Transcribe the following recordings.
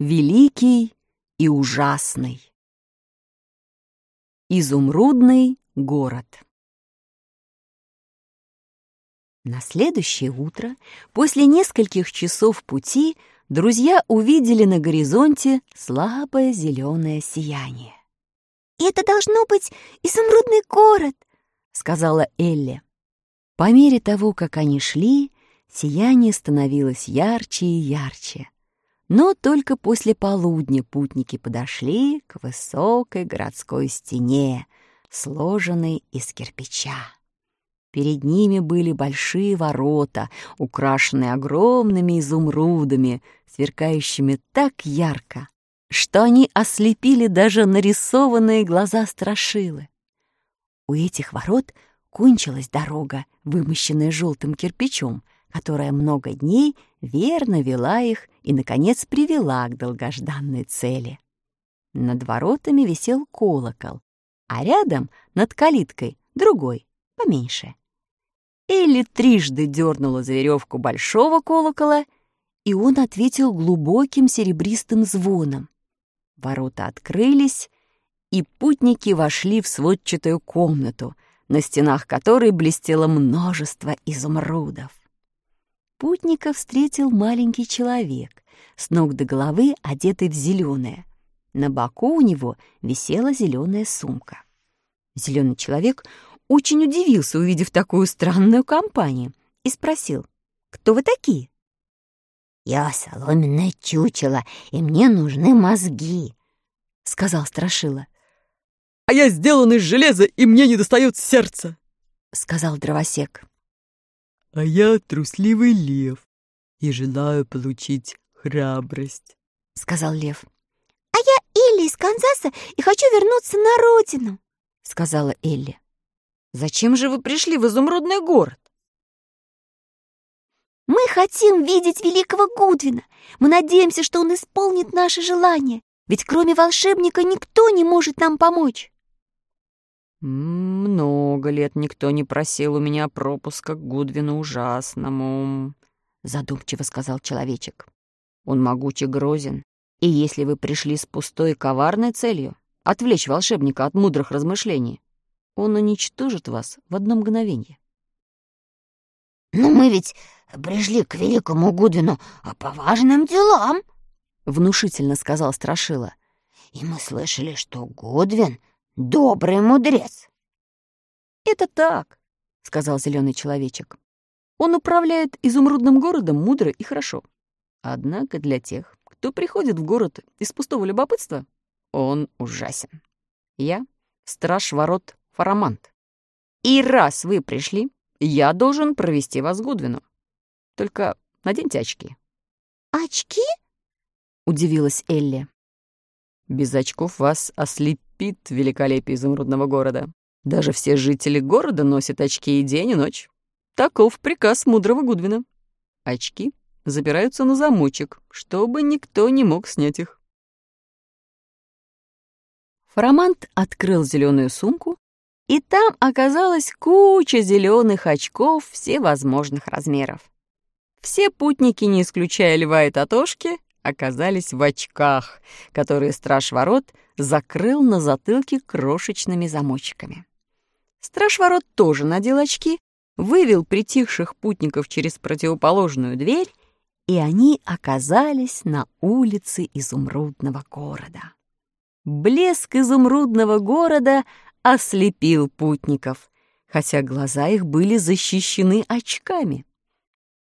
Великий и ужасный. Изумрудный город. На следующее утро, после нескольких часов пути, друзья увидели на горизонте слабое зеленое сияние. «Это должно быть изумрудный город», — сказала Элли. По мере того, как они шли, сияние становилось ярче и ярче. Но только после полудня путники подошли к высокой городской стене, сложенной из кирпича. Перед ними были большие ворота, украшенные огромными изумрудами, сверкающими так ярко, что они ослепили даже нарисованные глаза страшилы. У этих ворот кончилась дорога, вымощенная желтым кирпичом — которая много дней верно вела их и, наконец, привела к долгожданной цели. Над воротами висел колокол, а рядом, над калиткой, другой, поменьше. Элли трижды дернула за веревку большого колокола, и он ответил глубоким серебристым звоном. Ворота открылись, и путники вошли в сводчатую комнату, на стенах которой блестело множество изумрудов. Путника встретил маленький человек, с ног до головы одетый в зеленое. На боку у него висела зеленая сумка. Зеленый человек очень удивился, увидев такую странную компанию, и спросил, «Кто вы такие?» «Я соломенное чучело, и мне нужны мозги», — сказал Страшила. «А я сделан из железа, и мне не достает сердца», — сказал дровосек. А я трусливый лев и желаю получить храбрость, — сказал лев. А я Элли из Канзаса и хочу вернуться на родину, — сказала Элли. Зачем же вы пришли в изумрудный город? Мы хотим видеть великого Гудвина. Мы надеемся, что он исполнит наши желания. Ведь кроме волшебника никто не может нам помочь. «Много лет никто не просил у меня пропуска к Гудвину ужасному», — задумчиво сказал человечек. «Он могуч и грозен, и если вы пришли с пустой коварной целью отвлечь волшебника от мудрых размышлений, он уничтожит вас в одно мгновение». «Но мы ведь пришли к великому Гудвину по важным делам», — внушительно сказал Страшила. «И мы слышали, что Гудвин добрый мудрец. Это так, сказал зеленый человечек. Он управляет изумрудным городом мудро и хорошо. Однако для тех, кто приходит в город из пустого любопытства, он ужасен. Я — страж ворот Фарамант. И раз вы пришли, я должен провести вас к Гудвину. Только наденьте очки. «Очки?» — удивилась Элли. Без очков вас ослепит великолепие изумрудного города. Даже все жители города носят очки и день, и ночь. Таков приказ мудрого Гудвина. Очки запираются на замочек, чтобы никто не мог снять их. Фарамант открыл зеленую сумку, и там оказалась куча зеленых очков всевозможных размеров. Все путники, не исключая льва и татошки, оказались в очках, которые страж ворот закрыл на затылке крошечными замочками. Страж ворот тоже надел очки, вывел притихших путников через противоположную дверь, и они оказались на улице изумрудного города. Блеск изумрудного города ослепил путников, хотя глаза их были защищены очками.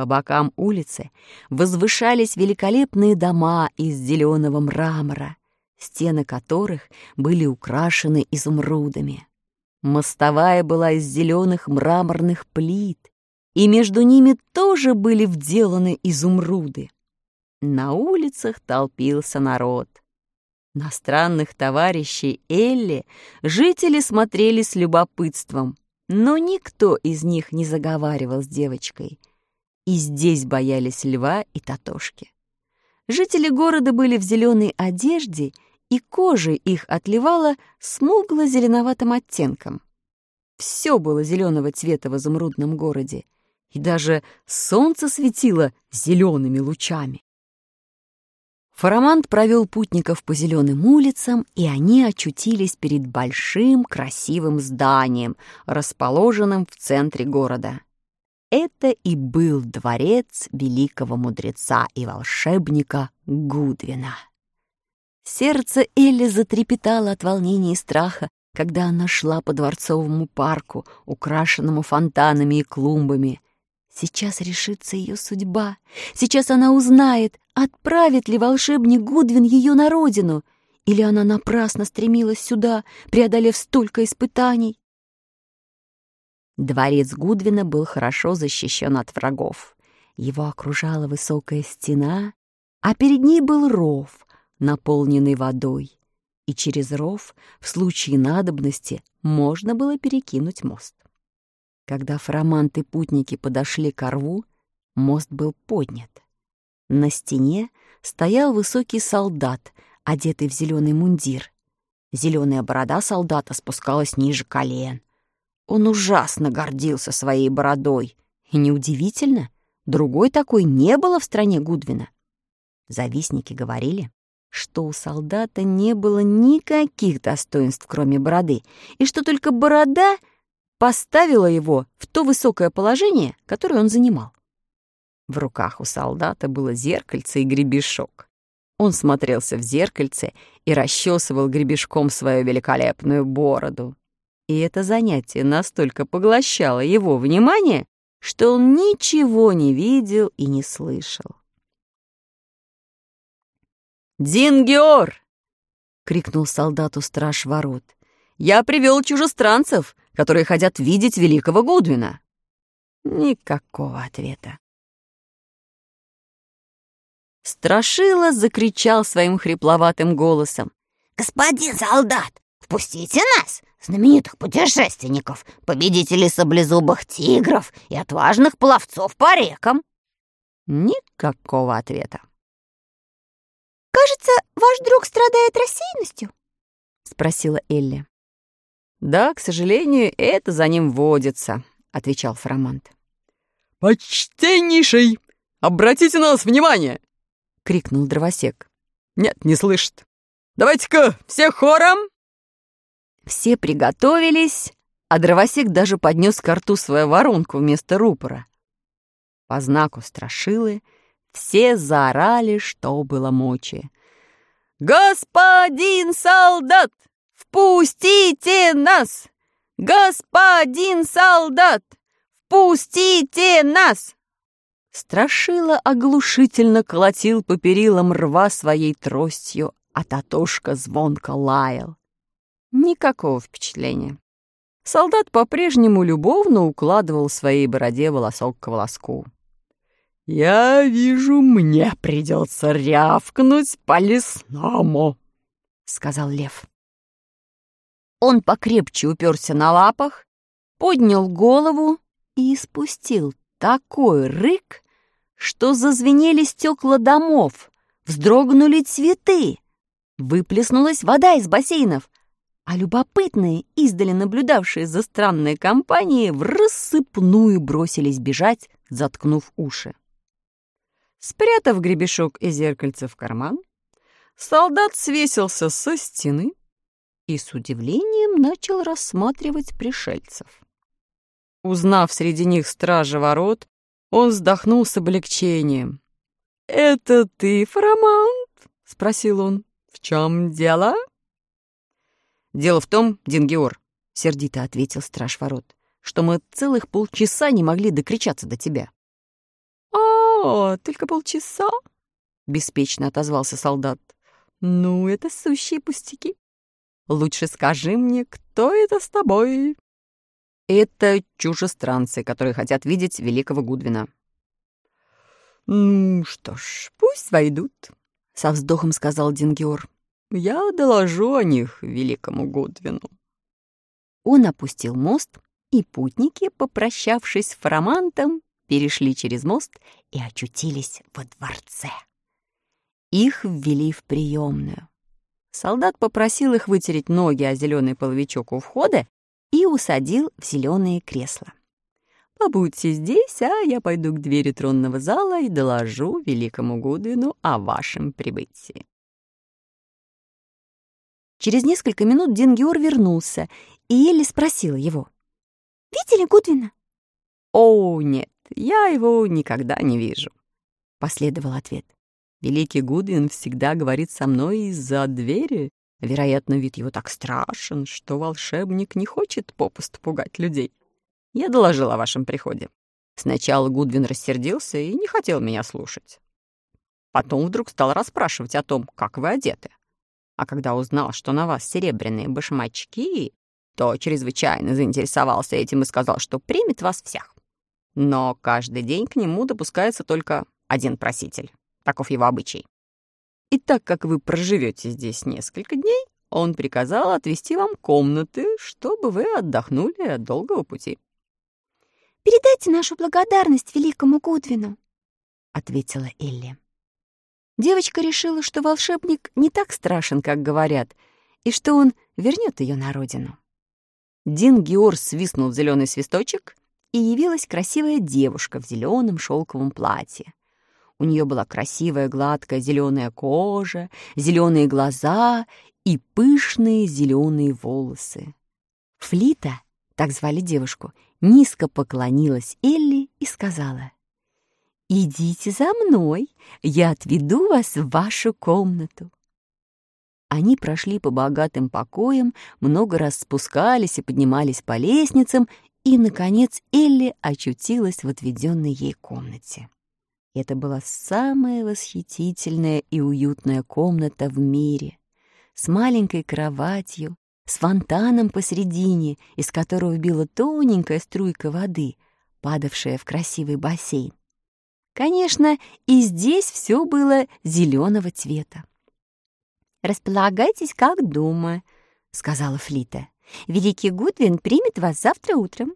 По бокам улицы возвышались великолепные дома из зеленого мрамора, стены которых были украшены изумрудами. Мостовая была из зеленых мраморных плит, и между ними тоже были вделаны изумруды. На улицах толпился народ. На странных товарищей Элли жители смотрели с любопытством, но никто из них не заговаривал с девочкой — и здесь боялись льва и татошки. Жители города были в зеленой одежде, и кожа их отливала смугло-зеленоватым оттенком. Все было зеленого цвета в изумрудном городе, и даже солнце светило зелеными лучами. Фарамант провел путников по зеленым улицам, и они очутились перед большим красивым зданием, расположенным в центре города. Это и был дворец великого мудреца и волшебника Гудвина. Сердце Элли затрепетало от волнения и страха, когда она шла по дворцовому парку, украшенному фонтанами и клумбами. Сейчас решится ее судьба. Сейчас она узнает, отправит ли волшебник Гудвин ее на родину, или она напрасно стремилась сюда, преодолев столько испытаний. Дворец Гудвина был хорошо защищен от врагов. Его окружала высокая стена, а перед ней был ров, наполненный водой, и через ров в случае надобности можно было перекинуть мост. Когда фарамант и путники подошли к рву, мост был поднят. На стене стоял высокий солдат, одетый в зеленый мундир. Зеленая борода солдата спускалась ниже колен. Он ужасно гордился своей бородой. И неудивительно, другой такой не было в стране Гудвина. Завистники говорили, что у солдата не было никаких достоинств, кроме бороды, и что только борода — поставила его в то высокое положение, которое он занимал. В руках у солдата было зеркальце и гребешок. Он смотрелся в зеркальце и расчесывал гребешком свою великолепную бороду. И это занятие настолько поглощало его внимание, что он ничего не видел и не слышал. «Дингеор!» — крикнул солдату страж ворот. «Я привел чужестранцев, которые хотят видеть великого Гудвина? Никакого ответа. Страшила закричал своим хрипловатым голосом. «Господин солдат, впустите нас, знаменитых путешественников, победителей саблезубых тигров и отважных пловцов по рекам!» Никакого ответа. «Кажется, ваш друг страдает рассеянностью?» — спросила Элли. «Да, к сожалению, это за ним водится», — отвечал Фромант. «Почтеннейший! Обратите на нас внимание!» — крикнул дровосек. «Нет, не слышит. Давайте-ка все хором!» Все приготовились, а дровосек даже поднес к рту свою воронку вместо рупора. По знаку страшилы все заорали, что было мочи. «Господин солдат! «Впустите нас! Господин солдат! Впустите нас!» Страшила оглушительно колотил по перилам рва своей тростью, а Татошка звонко лаял. Никакого впечатления. Солдат по-прежнему любовно укладывал своей бороде волосок к волоску. «Я вижу, мне придется рявкнуть по лесному», — сказал лев. Он покрепче уперся на лапах, поднял голову и испустил такой рык, что зазвенели стекла домов, вздрогнули цветы, выплеснулась вода из бассейнов, а любопытные, издали наблюдавшие за странной компанией, в рассыпную бросились бежать, заткнув уши. Спрятав гребешок и зеркальце в карман, солдат свесился со стены, и с удивлением начал рассматривать пришельцев. Узнав среди них стража ворот, он вздохнул с облегчением. «Это ты, Фарамант?» — спросил он. «В чем дело?» «Дело в том, Дингиор», — сердито ответил страж ворот, «что мы целых полчаса не могли докричаться до тебя». «О, только полчаса?» — беспечно отозвался солдат. «Ну, это сущие пустяки. Лучше скажи мне, кто это с тобой?» «Это чужестранцы, которые хотят видеть великого Гудвина». «Ну что ж, пусть войдут», — со вздохом сказал Дингиор. «Я доложу о них великому Гудвину». Он опустил мост, и путники, попрощавшись с Фарамантом, перешли через мост и очутились во дворце. Их ввели в приемную. Солдат попросил их вытереть ноги о зеленый половичок у входа и усадил в зеленые кресла. Побудьте здесь, а я пойду к двери тронного зала и доложу великому Гудвину о вашем прибытии». Через несколько минут Дингиор вернулся, и Элли спросила его. «Видели Гудвина?» «О, нет, я его никогда не вижу», — последовал ответ. «Великий Гудвин всегда говорит со мной из-за двери. Вероятно, вид его так страшен, что волшебник не хочет попусту пугать людей. Я доложил о вашем приходе. Сначала Гудвин рассердился и не хотел меня слушать. Потом вдруг стал расспрашивать о том, как вы одеты. А когда узнал, что на вас серебряные башмачки, то чрезвычайно заинтересовался этим и сказал, что примет вас всех. Но каждый день к нему допускается только один проситель. Таков его обычай. И так как вы проживете здесь несколько дней, он приказал отвести вам комнаты, чтобы вы отдохнули от долгого пути. «Передайте нашу благодарность великому Гудвину», — ответила Элли. Девочка решила, что волшебник не так страшен, как говорят, и что он вернет ее на родину. Дин Геор свистнул в зеленый свисточек, и явилась красивая девушка в зеленом шелковом платье. У нее была красивая гладкая зеленая кожа, зеленые глаза и пышные зеленые волосы. Флита, так звали девушку, низко поклонилась Элли и сказала, «Идите за мной, я отведу вас в вашу комнату». Они прошли по богатым покоям, много раз спускались и поднимались по лестницам, и, наконец, Элли очутилась в отведенной ей комнате. Это была самая восхитительная и уютная комната в мире, с маленькой кроватью, с фонтаном посередине, из которого била тоненькая струйка воды, падавшая в красивый бассейн. Конечно, и здесь все было зеленого цвета. «Располагайтесь как дома», — сказала Флита. «Великий Гудвин примет вас завтра утром».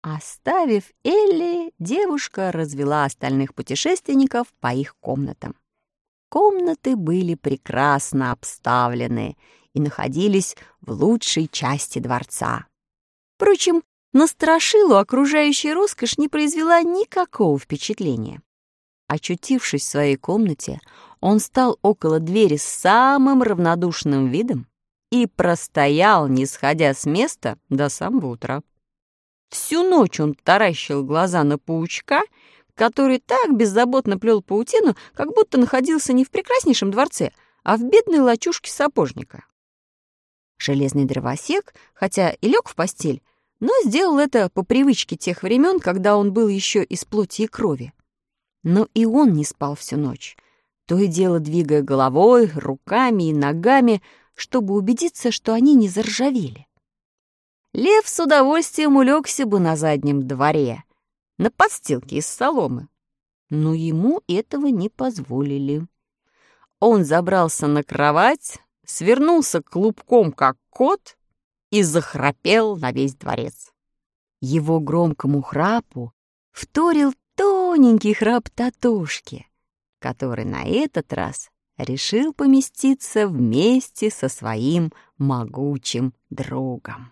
Оставив Элли, девушка развела остальных путешественников по их комнатам. Комнаты были прекрасно обставлены и находились в лучшей части дворца. Впрочем, на Страшилу окружающая роскошь не произвела никакого впечатления. Очутившись в своей комнате, он стал около двери с самым равнодушным видом и простоял, не сходя с места, до самого утра. Всю ночь он таращил глаза на паучка, который так беззаботно плел паутину, как будто находился не в прекраснейшем дворце, а в бедной лачушке сапожника. Железный дровосек, хотя и лег в постель, но сделал это по привычке тех времен, когда он был еще из плоти и крови. Но и он не спал всю ночь, то и дело двигая головой, руками и ногами, чтобы убедиться, что они не заржавели. Лев с удовольствием улегся бы на заднем дворе, на подстилке из соломы. Но ему этого не позволили. Он забрался на кровать, свернулся клубком, как кот, и захрапел на весь дворец. Его громкому храпу вторил тоненький храп Татушки, который на этот раз решил поместиться вместе со своим могучим другом.